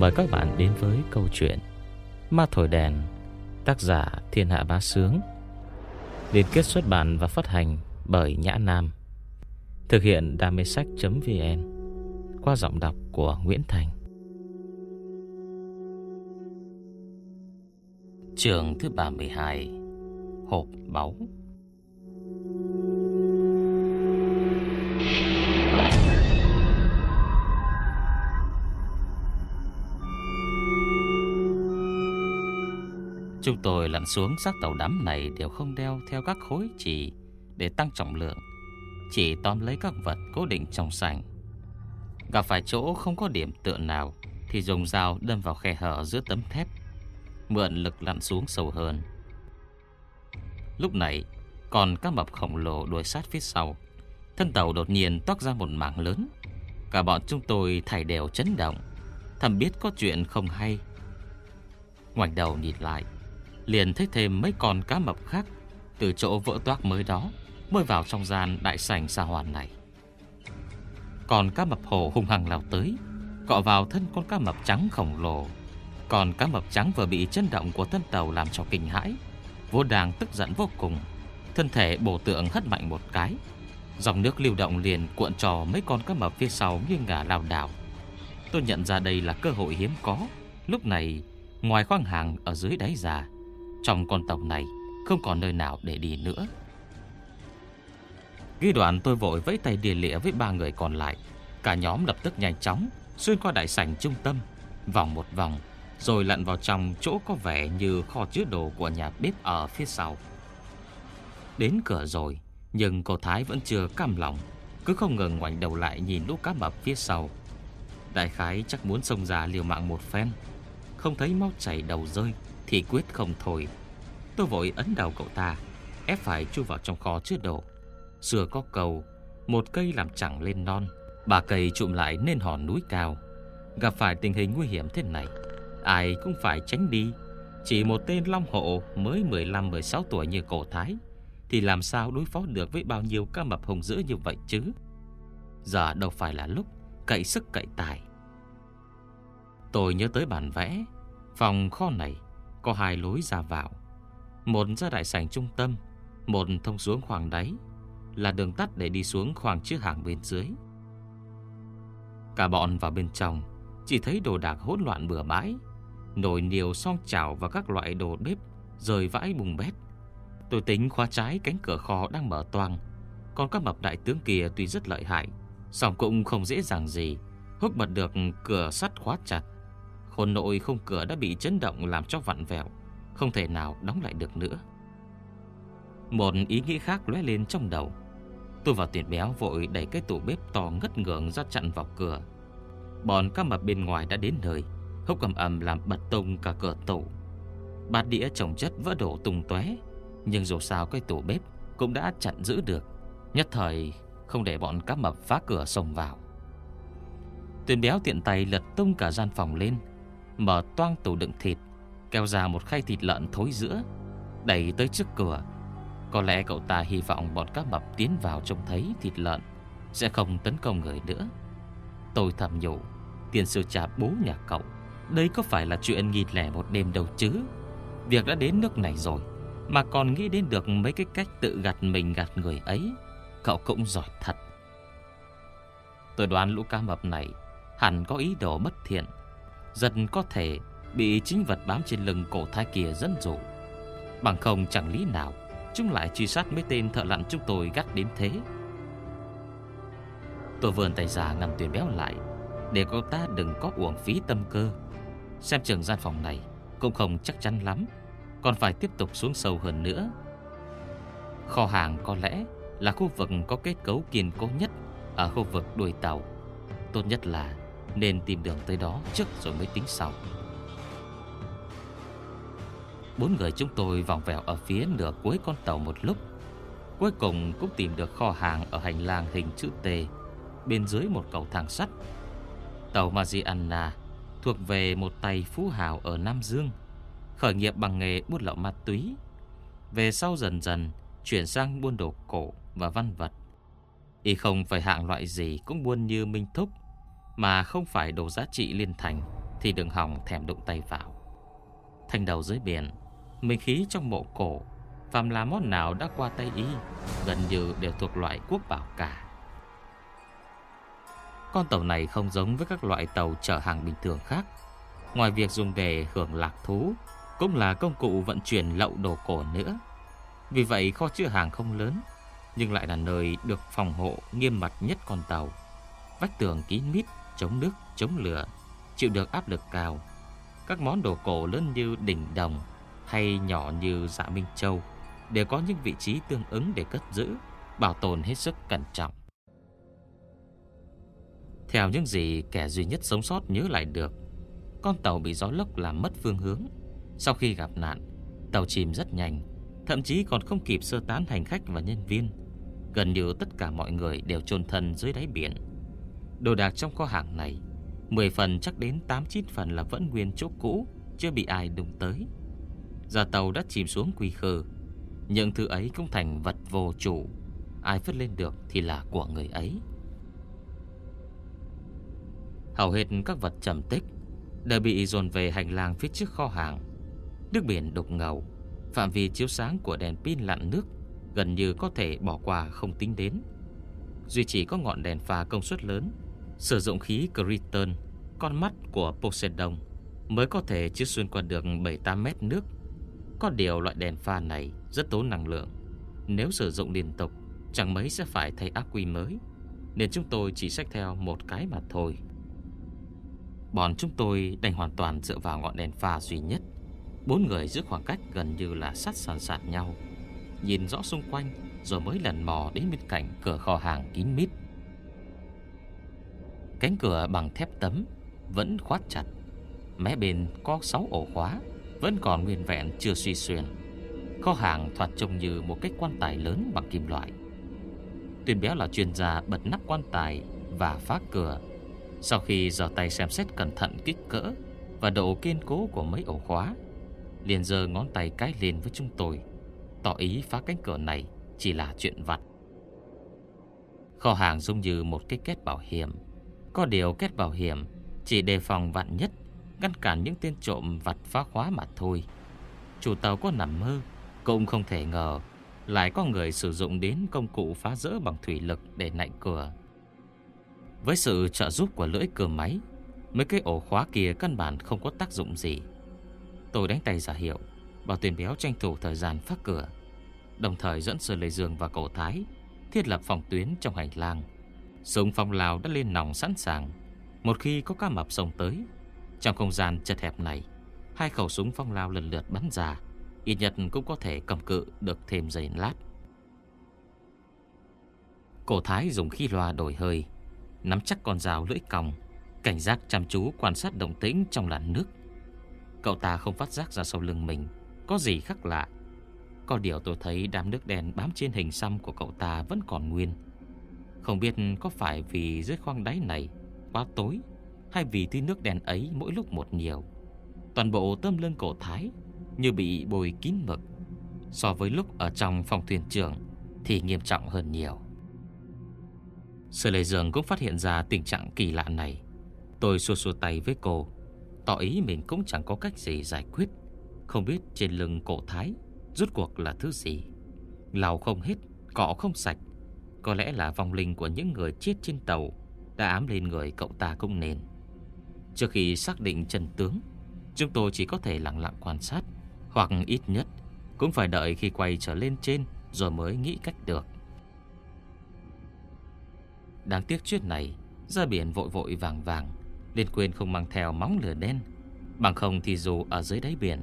Mời các bạn đến với câu chuyện Ma Thổi Đèn, Tác giả Thiên Hạ Bá Sướng, Liên kết xuất bản và phát hành bởi Nhã Nam, Thực hiện đam mê sách.vn Qua giọng đọc của Nguyễn Thành. Trường thứ 32 Hộp báu. Chúng tôi lặn xuống xác tàu đắm này đều không đeo theo các khối chỉ để tăng trọng lượng. Chỉ tóm lấy các vật cố định trong sảnh. Gặp phải chỗ không có điểm tựa nào thì dùng dao đâm vào khe hở giữa tấm thép. Mượn lực lặn xuống sâu hơn. Lúc này, còn các mập khổng lồ đuổi sát phía sau. Thân tàu đột nhiên toát ra một mảng lớn. Cả bọn chúng tôi thảy đều chấn động. Thầm biết có chuyện không hay. Ngoảnh đầu nhìn lại liền thấy thêm mấy con cá mập khác từ chỗ vỡ toác mới đó mới vào trong gian đại sảnh xa hoàn này. Còn cá mập hồ hung hăng lao tới, cọ vào thân con cá mập trắng khổng lồ. Còn cá mập trắng vừa bị chấn động của thân tàu làm cho kinh hãi, vô đàng tức giận vô cùng, thân thể bổ tượng hất mạnh một cái. Dòng nước lưu động liền cuộn trò mấy con cá mập phía sau nghiêng ngả lao đảo. Tôi nhận ra đây là cơ hội hiếm có. Lúc này, ngoài khoang hàng ở dưới đáy già, trong con tàu này Không còn nơi nào để đi nữa. Ghi đoạn tôi vội vẫy tay địa lịa với ba người còn lại. Cả nhóm lập tức nhanh chóng Xuyên qua đại sảnh trung tâm, Vòng một vòng, Rồi lặn vào trong chỗ có vẻ như kho chứa đồ của nhà bếp ở phía sau. Đến cửa rồi, Nhưng cô Thái vẫn chưa cam lòng, Cứ không ngừng ngoảnh đầu lại nhìn lũ cá mập phía sau. Đại khái chắc muốn xông ra liều mạng một phen, Không thấy máu chảy đầu rơi thì quyết không thôi. Tôi vội ấn đầu cậu ta, Ép phải chui vào trong kho chứa đồ. Xưa có cầu, Một cây làm chẳng lên non Ba cây trụm lại nên hòn núi cao. Gặp phải tình hình nguy hiểm thế này, Ai cũng phải tránh đi. Chỉ một tên Long Hộ mới 15-16 tuổi như cổ thái, Thì làm sao đối phó được với bao nhiêu ca mập hùng dữ như vậy chứ? Giờ đâu phải là lúc Cậy sức cậy tài. Tôi nhớ tới bản vẽ, Phòng kho này có hai lối ra vào. Một ra đại sảnh trung tâm, Một thông xuống khoảng đáy, Là đường tắt để đi xuống khoảng chiếc hàng bên dưới. Cả bọn vào bên trong, Chỉ thấy đồ đạc hỗn loạn bừa bãi, Nồi niều song chảo và các loại đồ bếp Rời vãi bùng bét. Tôi tính khóa trái cánh cửa kho đang mở toang, Còn các mập đại tướng kia tuy rất lợi hại, song cũng không dễ dàng gì húc bật được cửa sắt khóa chặt. Hồn nội không cửa đã bị chấn động làm cho vặn vẹo, Không thể nào đóng lại được nữa. Một ý nghĩ khác lóe lên trong đầu. Tôi vào tuyển béo vội đẩy cái tủ bếp to ngất ngưỡng ra chặn vào cửa. Bọn các mập bên ngoài đã đến nơi, Hốc cầm ầm làm bật tung cả cửa tủ. Bát đĩa trồng chất vỡ đổ tung tóe, Nhưng dù sao cái tủ bếp cũng đã chặn giữ được, Nhất thời không để bọn cá mập phá cửa xông vào. Tuyền béo tiện tay lật tung cả gian phòng lên Mở toang tủ đựng thịt Kéo ra một khay thịt lợn thối giữa, Đẩy tới trước cửa. Có lẽ cậu ta hy vọng bọn cá mập tiến vào trông thấy thịt lợn Sẽ không tấn công người nữa. Tôi thầm nhủ, Tiền sư cha bố nhà cậu, Đây có phải là chuyện nghỉ lẻ một đêm đâu chứ? Việc đã đến nước này rồi, Mà còn nghĩ đến được mấy cái cách tự gạt mình gạt người ấy, Cậu cũng giỏi thật. Tôi đoán lũ cá mập này Hẳn có ý đồ bất thiện Dần có thể bị chính vật bám trên lưng cổ thái kia dẫn dụ. Bằng không chẳng lý nào, Chúng lại truy sát mấy tên thợ lặn chúng tôi gắt đến thế. Tôi vườn tay già ngăn tuyển béo lại, Để cô ta đừng có uổng phí tâm cơ. Xem trường gian phòng này Cũng không chắc chắn lắm, Còn phải tiếp tục xuống sâu hơn nữa. Kho hàng có lẽ Là khu vực có kết cấu kiên cố nhất Ở khu vực đuôi tàu. Tốt nhất là nên tìm đường tới đó trước rồi mới tính sau. Bốn người chúng tôi vòng vèo ở phía nửa cuối con tàu một lúc. Cuối cùng cũng tìm được kho hàng ở hành lang hình chữ T, Bên dưới một cầu thang sắt. Tàu Mariana thuộc về một tay phú hào ở Nam Dương, Khởi nghiệp bằng nghề buôn lậu ma túy. Về sau dần dần, chuyển sang buôn đồ cổ và văn vật. Y không phải hạng loại gì cũng buôn như Minh Thúc mà không phải đồ giá trị liên thành Thì đừng hòng thèm đụng tay vào. Thanh đầu dưới biển Minh khí trong mộ cổ phàm là món nào đã qua tay y Gần như đều thuộc loại quốc bảo cả. Con tàu này không giống với các loại tàu chở hàng bình thường khác. Ngoài việc dùng để hưởng lạc thú Cũng là công cụ vận chuyển lậu đồ cổ nữa. Vì vậy kho chứa hàng không lớn Nhưng lại là nơi được phòng hộ nghiêm mật nhất con tàu. Vách tường kín mít, chống nước, chống lửa Chịu được áp lực cao. Các món đồ cổ lớn như đỉnh đồng Hay nhỏ như dạ Minh Châu Đều có những vị trí tương ứng để cất giữ Bảo tồn hết sức cẩn trọng. Theo những gì kẻ duy nhất sống sót nhớ lại được con tàu bị gió lốc làm mất phương hướng. Sau khi gặp nạn Tàu chìm rất nhanh Thậm chí còn không kịp sơ tán hành khách và nhân viên. Gần như tất cả mọi người đều chôn thân dưới đáy biển. Đồ đạc trong kho hàng này 10 phần chắc đến 8-9 phần là vẫn nguyên chỗ cũ Chưa bị ai đụng tới Giờ tàu đã chìm xuống quỳ khờ Những thứ ấy cũng thành vật vô chủ Ai vứt lên được thì là của người ấy Hầu hết các vật trầm tích đều bị dồn về hành lang phía trước kho hàng. Nước biển đục ngầu, phạm vi chiếu sáng của đèn pin lặn nước gần như có thể bỏ qua không tính đến. Duy chỉ có ngọn đèn pha công suất lớn, sử dụng khí Crichton, con mắt của Poseidon, mới có thể chiếu xuyên qua được 7-8 mét nước. Có điều loại đèn pha này rất tốn năng lượng. Nếu sử dụng liên tục, chẳng mấy sẽ phải thay ác quy mới. Nên chúng tôi chỉ xách theo một cái mà thôi. Bọn chúng tôi đành hoàn toàn dựa vào ngọn đèn pha duy nhất Bốn người giữ khoảng cách gần như là sát sàn sạt nhau Nhìn rõ xung quanh Rồi mới lần mò đến bên cạnh cửa kho hàng kín mít Cánh cửa bằng thép tấm Vẫn khóa chặt. Mé bên có 6 ổ khóa, Vẫn còn nguyên vẹn chưa suy xuyên. Kho hàng thoạt trông như một cái quan tài lớn bằng kim loại. Tuyên béo là chuyên gia bật nắp quan tài Và phá cửa. Sau khi dò tay xem xét cẩn thận kích cỡ Và độ kiên cố của mấy ổ khóa, Liền giơ ngón tay cái lên với chúng tôi, Tỏ ý phá cánh cửa này Chỉ là chuyện vặt. Kho hàng giống như một cái kết bảo hiểm. Có điều kết bảo hiểm Chỉ đề phòng vạn nhất, Ngăn cản những tên trộm vặt phá khóa mà thôi. Chủ tàu có nằm mơ, Cũng không thể ngờ Lại có người sử dụng đến công cụ phá rỡ bằng thủy lực để nạnh cửa. Với sự trợ giúp của lưỡi cửa máy, Mấy cái ổ khóa kia căn bản không có tác dụng gì. Tôi đánh tay giả hiệu, Bảo tuyển béo tranh thủ thời gian phát cửa, Đồng thời dẫn Sơ Lê Dương và cậu Thái Thiết lập phòng tuyến trong hành lang. Súng phong lào đã lên nòng sẵn sàng. Một khi có cá mập sông tới, Trong không gian chật hẹp này, Hai khẩu súng phong lao lần lượt bắn ra, Ít nhất cũng có thể cầm cự được thêm giây lát. Cổ Thái dùng khi loa đổi hơi, Nắm chắc con dao lưỡi còng, Cảnh giác chăm chú quan sát động tĩnh trong làn nước. Cậu ta không phát giác ra sau lưng mình Có gì khác lạ. Có điều tôi thấy đám nước đen bám trên hình xăm của cậu ta vẫn còn nguyên. Không biết có phải vì dưới khoang đáy này quá tối Hay vì thứ nước đèn ấy mỗi lúc một nhiều Toàn bộ tâm lưng cổ thái Như bị bồi kín mực So với lúc ở trong phòng thuyền trưởng Thì nghiêm trọng hơn nhiều. Sở Lệ Dương cũng phát hiện ra tình trạng kỳ lạ này. Tôi xua xua tay với cô Tỏ ý mình cũng chẳng có cách gì giải quyết. Không biết trên lưng cổ thái Rốt cuộc là thứ gì. Lào không hết, cọ không sạch có lẽ là vong linh của những người chết trên tàu Đã ám lên người cậu ta cũng nên. Trước khi xác định chân tướng, Chúng tôi chỉ có thể lặng lặng quan sát, Hoặc ít nhất Cũng phải đợi khi quay trở lên trên Rồi mới nghĩ cách được. Đáng tiếc chuyện này, Ra biển vội vội vàng vàng Liên quên không mang theo móng lửa đen. Bằng không thì dù ở dưới đáy biển,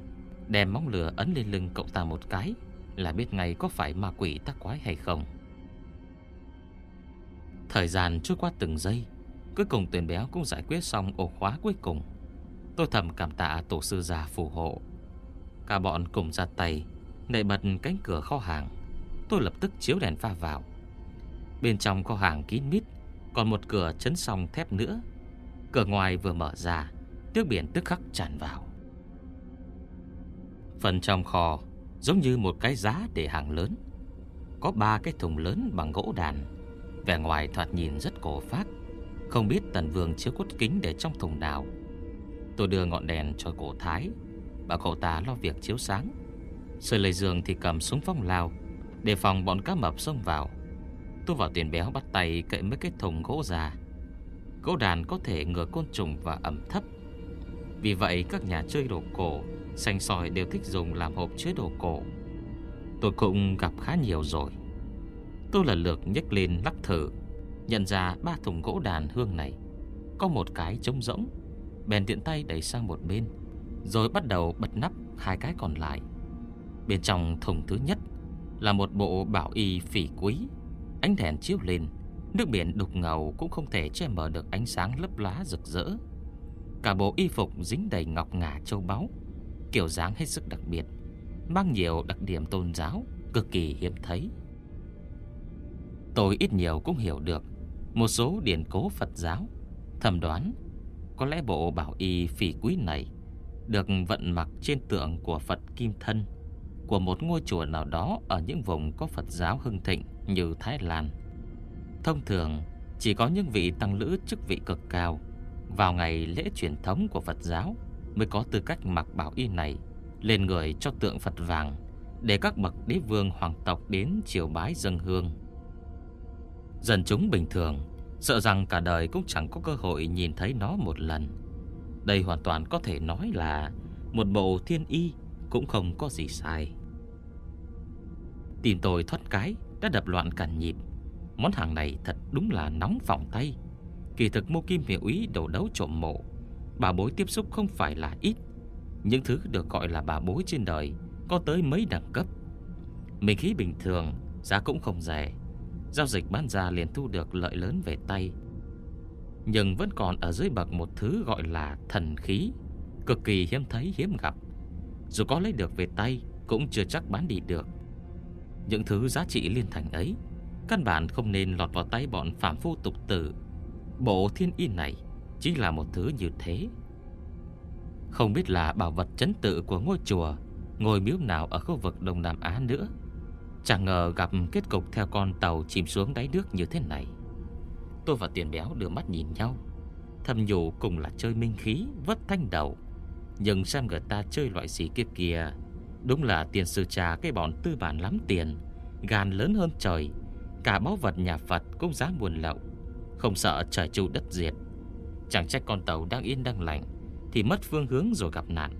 Đem móng lửa ấn lên lưng cậu ta một cái Là biết ngay có phải ma quỷ tắc quái hay không. Thời gian trôi qua từng giây, Cuối cùng tuyển béo cũng giải quyết xong ổ khóa cuối cùng. Tôi thầm cảm tạ tổ sư già phù hộ. Cả bọn cùng ra tay Nậy bật cánh cửa kho hàng. Tôi lập tức chiếu đèn pha vào. Bên trong kho hàng kín mít, Còn một cửa chấn song thép nữa. Cửa ngoài vừa mở ra Tước biển tức khắc tràn vào. Phần trong kho Giống như một cái giá để hàng lớn. Có ba cái thùng lớn bằng gỗ đàn. Vẻ ngoài thoạt nhìn rất cổ phác. Không biết tần vương chứa cốt kính để trong thùng nào. Tôi đưa ngọn đèn cho cổ Thái, Bảo cậu ta lo việc chiếu sáng. Sơ lầy giường thì cầm súng phong lao Để phòng bọn cá mập xông vào. Tôi vào tiền béo bắt tay cậy mấy cái thùng gỗ già. Gỗ đàn có thể ngừa côn trùng và ẩm thấp. Vì vậy các nhà chơi đồ cổ Xanh sỏi đều thích dùng làm hộp chứa đồ cổ. Tôi cũng gặp khá nhiều rồi. Tôi lần lượt nhấc lên lắc thử Nhận ra ba thùng gỗ đàn hương này. Có một cái trống rỗng, Bèn tiện tay đẩy sang một bên, Rồi bắt đầu bật nắp hai cái còn lại. Bên trong thùng thứ nhất Là một bộ bảo y phỉ quý, Ánh đèn chiếu lên, Nước biển đục ngầu cũng không thể che mờ được ánh sáng lấp lá rực rỡ. Cả bộ y phục dính đầy ngọc ngà châu báu, Kiểu dáng hết sức đặc biệt, Mang nhiều đặc điểm tôn giáo, Cực kỳ hiếm thấy. Tôi ít nhiều cũng hiểu được Một số điển cố Phật giáo. Thầm đoán, Có lẽ bộ bảo y phỉ quý này Được vận mặc trên tượng của Phật Kim Thân, Của một ngôi chùa nào đó Ở những vùng có Phật giáo hưng thịnh Như Thái Lan. Thông thường, Chỉ có những vị tăng lữ chức vị cực cao Vào ngày lễ truyền thống của Phật giáo Mới có tư cách mặc bảo y này Lên người cho tượng Phật vàng Để các bậc đế vương hoàng tộc đến triều bái dân hương. Dân chúng bình thường, Sợ rằng cả đời cũng chẳng có cơ hội nhìn thấy nó một lần. Đây hoàn toàn có thể nói là Một bộ thiên y Cũng không có gì sai. Tìm tôi thoát cái Đã đập loạn cả nhịp. Món hàng này thật đúng là nóng phỏng tay. Kỳ thực mô kim hiệu ý đầu đấu trộm mộ, Bà bối tiếp xúc không phải là ít. Những thứ được gọi là bà bối trên đời Có tới mấy đẳng cấp. Mình khí bình thường, Giá cũng không rẻ. Giao dịch bán ra liền thu được lợi lớn về tay. Nhưng vẫn còn ở dưới bậc một thứ gọi là thần khí. Cực kỳ hiếm thấy, hiếm gặp. Dù có lấy được về tay, Cũng chưa chắc bán đi được. Những thứ giá trị liên thành ấy, Căn bản không nên lọt vào tay bọn phạm phu tục tử. Bộ thiên y này Chỉ là một thứ như thế. Không biết là bảo vật chấn tự của ngôi chùa, Ngôi miếu nào ở khu vực Đông Nam Á nữa. Chẳng ngờ gặp kết cục theo con tàu chìm xuống đáy nước như thế này. Tôi và tiền béo đưa mắt nhìn nhau. Thầm nhủ cùng là chơi minh khí, Vất thanh đầu. Nhưng xem người ta chơi loại gì kia Đúng là tiền sư trà cái bọn tư bản lắm tiền. Gan lớn hơn trời. Cả báu vật nhà Phật cũng dám buồn lậu. Không sợ trời trụ đất diệt. Chẳng trách con tàu đang yên đang lành, Thì mất phương hướng rồi gặp nạn.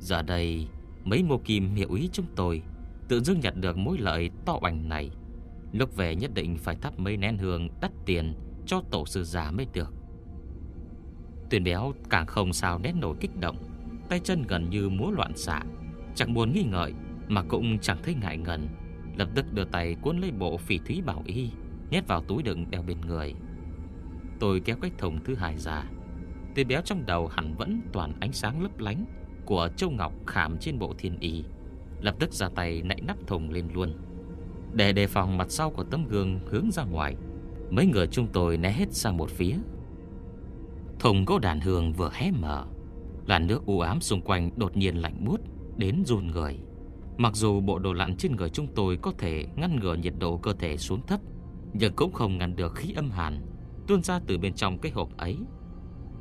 Giờ đây, Mấy mô kim hiệu ý chúng tôi. Tự dưng nhặt được mối lợi to bành này. Lúc về nhất định phải thắp mấy nén hương đắt tiền Cho tổ sư già mới được. Tuyền béo càng không sao nét nổi kích động, Tay chân gần như múa loạn xạ. Chẳng buồn nghi ngợi, Mà cũng chẳng thấy ngại ngần. Lập tức đưa tay cuốn lấy bộ phỉ thúy bảo y, Nhét vào túi đựng đeo bên người. Tôi kéo cái thùng thứ hai ra. Tuyền béo trong đầu hẳn vẫn toàn ánh sáng lấp lánh Của châu ngọc khảm trên bộ thiên y. Lập tức ra tay nạy nắp thùng lên luôn. Để đề phòng mặt sau của tấm gương hướng ra ngoài, Mấy người chúng tôi né hết sang một phía. Thùng gỗ đàn hương vừa hé mở, Làn nước u ám xung quanh đột nhiên lạnh buốt, Đến run người. Mặc dù bộ đồ lặn trên người chúng tôi Có thể ngăn ngừa nhiệt độ cơ thể xuống thấp, Nhưng cũng không ngăn được khí âm hàn Tuôn ra từ bên trong cái hộp ấy.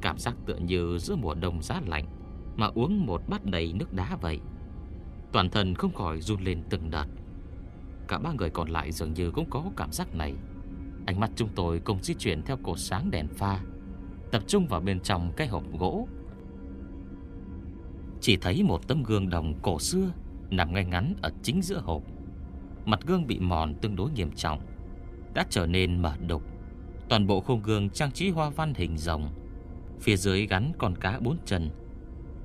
Cảm giác tựa như giữa mùa đông giá lạnh Mà uống một bát đầy nước đá vậy. Toàn thân không khỏi run lên từng đợt. Cả ba người còn lại dường như cũng có cảm giác này. Ánh mắt chúng tôi cùng di chuyển theo cột sáng đèn pha, Tập trung vào bên trong cái hộp gỗ. Chỉ thấy một tấm gương đồng cổ xưa Nằm ngay ngắn ở chính giữa hộp. Mặt gương bị mòn tương đối nghiêm trọng, Đã trở nên mở đục. Toàn bộ khung gương trang trí hoa văn hình rồng, Phía dưới gắn con cá bốn chân,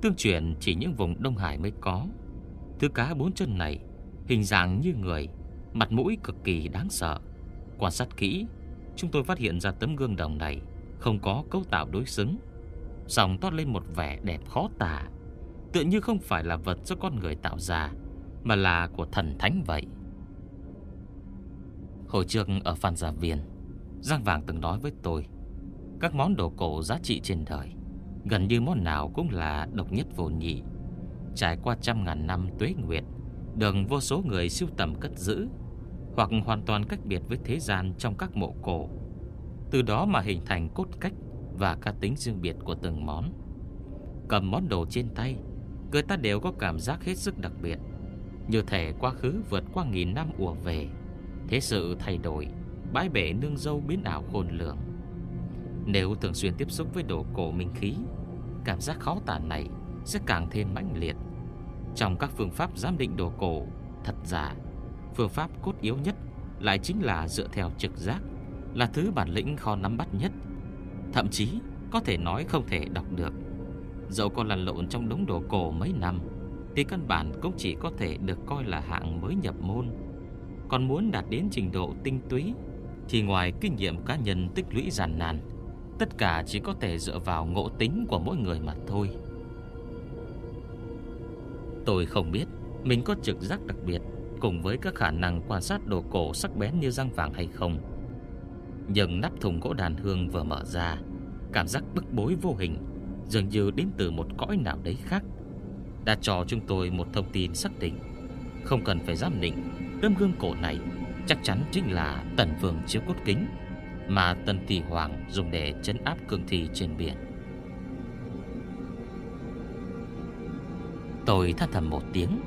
Tương truyền chỉ những vùng Đông Hải mới có. Thứ cá bốn chân này, Hình dạng như người, Mặt mũi cực kỳ đáng sợ. Quan sát kỹ, Chúng tôi phát hiện ra tấm gương đồng này Không có cấu tạo đối xứng. Dòng toát lên một vẻ đẹp khó tả, Tựa như không phải là vật do con người tạo ra, Mà là của thần thánh vậy. Hồi trước ở Phan Gia Viên, Giang Vàng từng nói với tôi, Các món đồ cổ giá trị trên đời, Gần như món nào cũng là độc nhất vô nhị. Trải qua trăm ngàn năm tuế nguyệt Được vô số người siêu tầm cất giữ, Hoặc hoàn toàn cách biệt với thế gian trong các mộ cổ. Từ đó mà hình thành cốt cách Và cá tính riêng biệt của từng món. Cầm món đồ trên tay, Người ta đều có cảm giác hết sức đặc biệt. Như thể quá khứ vượt qua nghìn năm ùa về, Thế sự thay đổi, Bãi bể nương dâu biến ảo khôn lường. Nếu thường xuyên tiếp xúc với đồ cổ minh khí, Cảm giác khó tả này Sẽ càng thêm mãnh liệt. Trong các phương pháp giám định đồ cổ, Thật giả, Phương pháp cốt yếu nhất Lại chính là dựa theo trực giác, Là thứ bản lĩnh khó nắm bắt nhất. Thậm chí có thể nói không thể đọc được. Dẫu có lăn lộn trong đống đồ cổ mấy năm, Thì căn bản cũng chỉ có thể được coi là hạng mới nhập môn. Còn muốn đạt đến trình độ tinh túy, Thì ngoài kinh nghiệm cá nhân tích lũy giàn nàn, Tất cả chỉ có thể dựa vào ngộ tính của mỗi người mà thôi. Tôi không biết Mình có trực giác đặc biệt Cùng với các khả năng quan sát đồ cổ sắc bén như răng vàng hay không. Nhưng nắp thùng gỗ đàn hương vừa mở ra, Cảm giác bức bối vô hình Dường như đến từ một cõi nào đấy khác, Đã cho chúng tôi một thông tin xác định. Không cần phải giám định, Tấm gương cổ này Chắc chắn chính là tần vương chiếu cốt kính Mà tần tỷ hoàng dùng để chấn áp cương thi trên biển. Tôi than thầm một tiếng.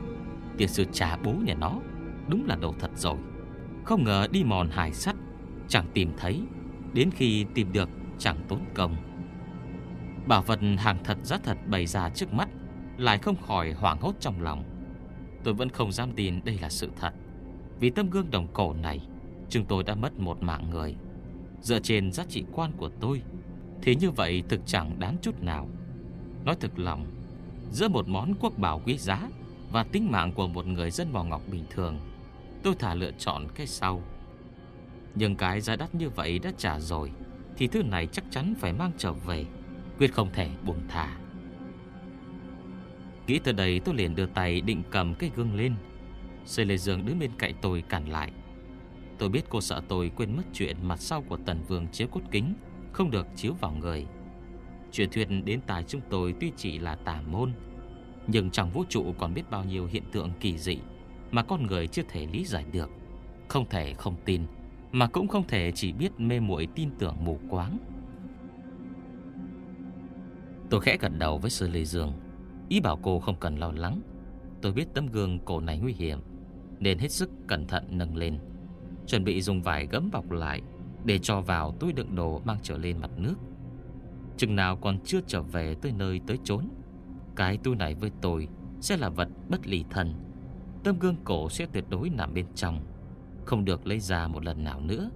Tiền sư trà bố nhà nó, Đúng là đồ thật rồi. Không ngờ đi mòn hải sắt, Chẳng tìm thấy. Đến khi tìm được, chẳng tốn công. Bảo vật hàng thật giá thật bày ra trước mắt, Lại không khỏi hoảng hốt trong lòng. Tôi vẫn không dám tin đây là sự thật. Vì tấm gương đồng cổ này, Chúng tôi đã mất một mạng người. Dựa trên giá trị quan của tôi, Thì như vậy thực chẳng đáng chút nào. Nói thực lòng Giữa một món quốc bảo quý giá Và tính mạng của một người dân mỏ ngọc bình thường, Tôi thả lựa chọn cái sau. Nhưng cái giá đắt như vậy đã trả rồi, Thì thứ này chắc chắn phải mang trở về, Quyết không thể buông thả Nghĩ từ đây tôi liền đưa tay định cầm cái gương lên. Xây Lê Dương đứng bên cạnh tôi cản lại. Tôi biết cô sợ tôi quên mất chuyện mặt sau của tần vương chiếu cốt kính, Không được chiếu vào người. Chuyện thuyền đến tài chúng tôi tuy chỉ là tà môn, Nhưng trong vũ trụ còn biết bao nhiêu hiện tượng kỳ dị Mà con người chưa thể lý giải được. Không thể không tin, Mà cũng không thể chỉ biết mê muội tin tưởng mù quáng. Tôi khẽ gật đầu với Sư Lê Dương. Ý bảo cô không cần lo lắng. Tôi biết tấm gương cổ này nguy hiểm, Nên hết sức cẩn thận nâng lên, Chuẩn bị dùng vải gấm bọc lại Để cho vào túi đựng đồ mang trở lên mặt nước. Chừng nào còn chưa trở về tới nơi tới chốn Cái túi này với tôi Sẽ là vật bất lì thần, Tấm gương cổ sẽ tuyệt đối nằm bên trong Không được lấy ra một lần nào nữa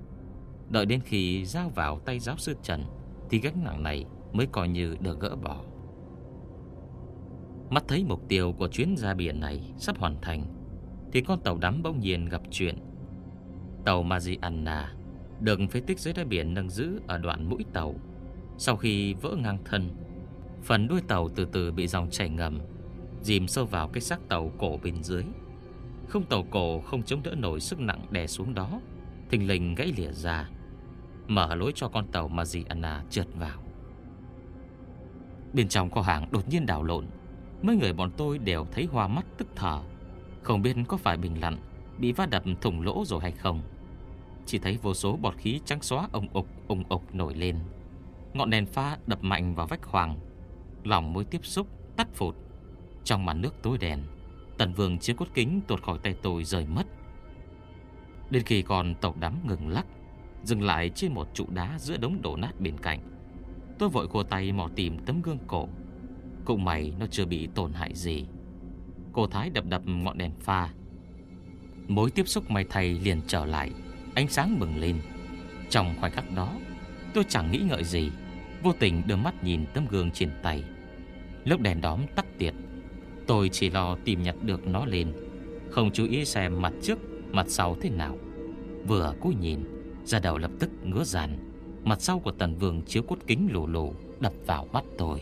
Đợi đến khi giao vào tay giáo sư Trần Thì gánh nặng này mới coi như được gỡ bỏ. Mắt thấy mục tiêu của chuyến ra biển này sắp hoàn thành, thì con tàu đắm bỗng nhiên gặp chuyện. Tàu Mariana được phế tích dưới đáy biển nâng giữ ở đoạn mũi tàu. Sau khi vỡ ngang thân, phần đuôi tàu từ từ bị dòng chảy ngầm dìm sâu vào cái xác tàu cổ bên dưới. Không tàu cổ không chống đỡ nổi sức nặng đè xuống đó, thình lình gãy lìa ra, mở lối cho con tàu Mariana trượt vào. Bên trong kho hàng đột nhiên đảo lộn Mấy người bọn tôi đều thấy hoa mắt tức thở Không biết có phải bình lặn Bị va đập thủng lỗ rồi hay không Chỉ thấy vô số bọt khí trắng xóa ông ục ông ục nổi lên Ngọn đèn pha đập mạnh vào vách hoàng. Lòng mới tiếp xúc, tắt phụt. Trong màn nước tối đèn Tần vương chiếc cốt kính tuột khỏi tay tôi rời mất. Đến khi còn tàu đắm ngừng lắc, Dừng lại trên một trụ đá giữa đống đổ nát bên cạnh, Tôi vội cua tay mò tìm tấm gương cổ. Cũng may nó chưa bị tổn hại gì. Cô Thái đập đập ngọn đèn pha. Mối tiếp xúc may thay liền trở lại, Ánh sáng bừng lên. Trong khoảnh khắc đó Tôi chẳng nghĩ ngợi gì. Vô tình đưa mắt nhìn tấm gương trên tay. Lúc đèn đóm tắt tiệt, Tôi chỉ lo tìm nhặt được nó lên. Không chú ý xem mặt trước, Mặt sau thế nào. Vừa cúi nhìn Ra đầu lập tức ngứa dàn. Mặt sau của tần vương chiếu cốt kính lù lù, Đập vào mắt tôi.